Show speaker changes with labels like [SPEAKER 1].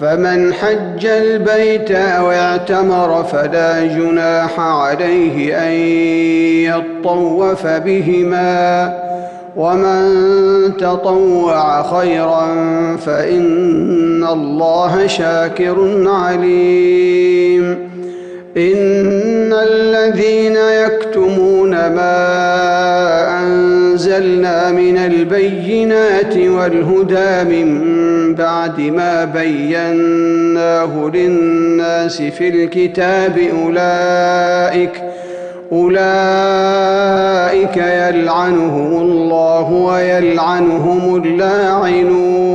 [SPEAKER 1] فمن حج البيت أو اعتمر فلا جناح عليه أن يطوف بهما ومن تطوع خيرا فإن الله شاكر عليم إن الذين يكتمون ما من البينات والهدى من بعد ما بيناه للناس في الكتاب أولئك أولئك يلعنهم الله ويلعنهم اللاعنون.